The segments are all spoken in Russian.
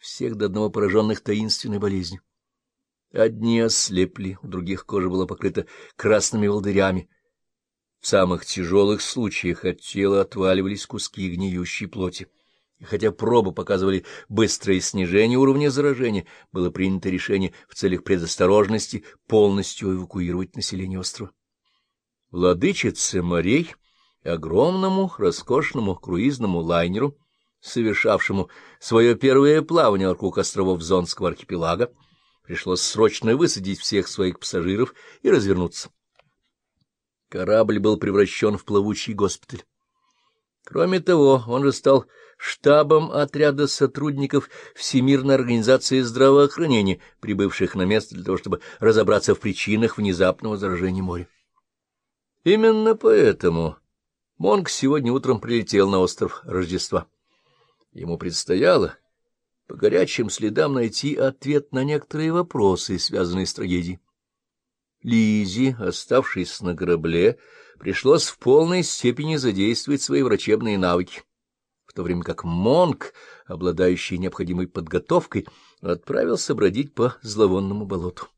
всех до одного пораженных таинственной болезнью. Одни ослепли, у других кожа была покрыта красными волдырями. В самых тяжелых случаях от тела отваливались куски гниющей плоти. И хотя пробы показывали быстрое снижение уровня заражения, было принято решение в целях предосторожности полностью эвакуировать население острова. Владычице морей, огромному роскошному круизному лайнеру, совершавшему свое первое плавание вокруг островов Зонского архипелага, пришлось срочно высадить всех своих пассажиров и развернуться. Корабль был превращен в плавучий госпиталь. Кроме того, он же стал штабом отряда сотрудников Всемирной организации здравоохранения, прибывших на место для того, чтобы разобраться в причинах внезапного заражения моря. Именно поэтому Монг сегодня утром прилетел на остров Рождества. Ему предстояло по горячим следам найти ответ на некоторые вопросы, связанные с трагедией. Лизе, оставшись на корабле, пришлось в полной степени задействовать свои врачебные навыки в то время как Монк, обладающий необходимой подготовкой, отправился бродить по зловонному болоту.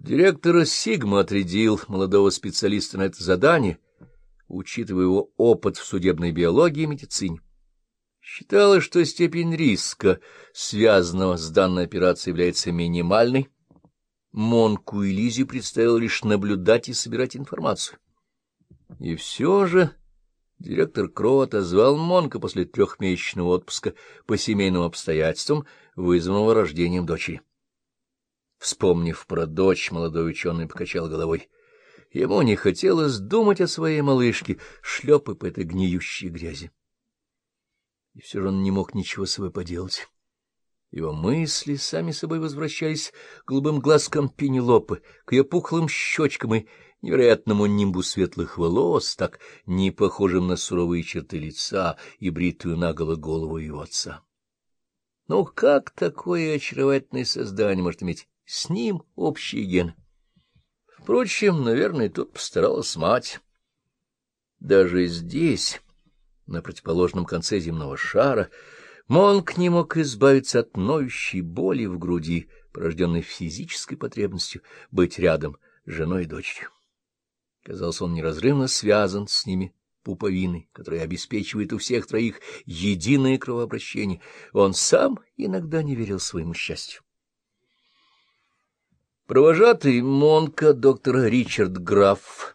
Директор Сигма отрядил молодого специалиста на это задание, учитывая его опыт в судебной биологии и медицине. Считалось, что степень риска, связанного с данной операцией, является минимальной. Монку и Лизе предстояло лишь наблюдать и собирать информацию. И все же Директор Кро отозвал Монка после трехмесячного отпуска по семейным обстоятельствам, вызванного рождением дочери. Вспомнив про дочь, молодой ученый покачал головой. Ему не хотелось думать о своей малышке, шлепая по этой гниющей грязи. И все же он не мог ничего с собой поделать. Его мысли сами собой возвращались к голубым глазкам Пенелопы, к ее пухлым щечкам и невероятному нимбу светлых волос, так не похожим на суровые черты лица и бритую наголо голову его отца. Ну как такое очаровательное создание может иметь с ним общий ген? Впрочем, наверное, тут постаралась мать. Даже здесь, на противоположном конце земного шара, Монк не мог избавиться от ноющей боли в груди, порожденной физической потребностью быть рядом с женой и дочерью. Казалось, он неразрывно связан с ними пуповиной, которая обеспечивает у всех троих единое кровообращение. Он сам иногда не верил своему счастью. Провожатый Монка, доктор Ричард Граф,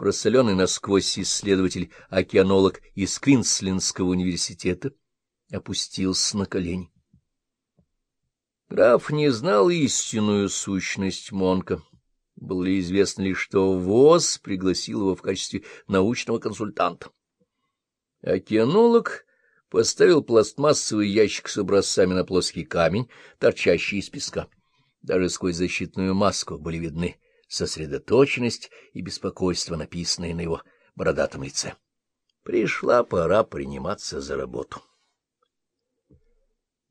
просоленный насквозь исследователь-океанолог из Квинслендского университета, опустился на колени. Граф не знал истинную сущность Монка было ли известно лишь, что ВОЗ пригласил его в качестве научного консультанта. Океанолог поставил пластмассовый ящик с образцами на плоский камень, торчащий из песка. Даже сквозь защитную маску были видны сосредоточенность и беспокойство, написанные на его бородатом лице. Пришла пора приниматься за работу.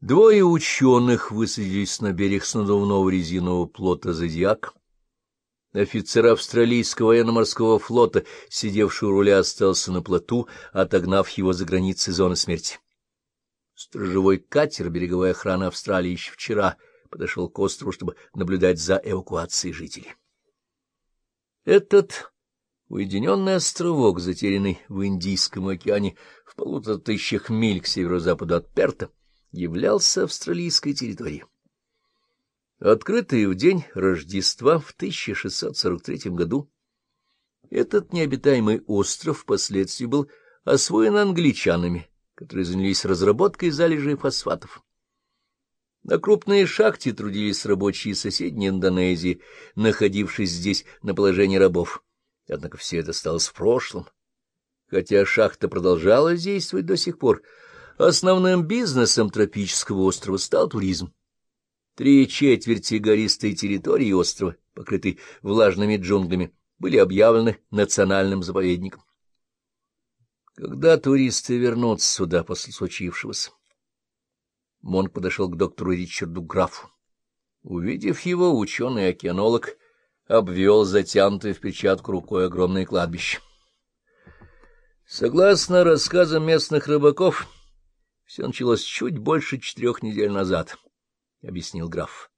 Двое ученых высадились на берег с надувного резинового плота «Зодиак», Офицер австралийского военно-морского флота, сидевший у руля, остался на плоту, отогнав его за границы зоны смерти. Сторожевой катер береговой охраны Австралии еще вчера подошел к острову, чтобы наблюдать за эвакуацией жителей. Этот уединенный островок, затерянный в Индийском океане в полутора тысячах миль к северо-западу от Перта, являлся австралийской территорией. Открытый в день Рождества в 1643 году, этот необитаемый остров впоследствии был освоен англичанами, которые занялись разработкой залежей фосфатов. На крупной шахте трудились рабочие соседней Индонезии, находившись здесь на положении рабов. Однако все это осталось в прошлом. Хотя шахта продолжала действовать до сих пор, основным бизнесом тропического острова стал туризм. Три четверти гористой территории острова, покрытой влажными джунглями, были объявлены национальным заповедником. Когда туристы вернутся сюда после случившегося? Монк подошел к доктору Ричарду Графу. Увидев его, ученый-океанолог обвел затянутое в печатку рукой огромное кладбище. Согласно рассказам местных рыбаков, Все началось чуть больше четырех недель назад, — объяснил граф.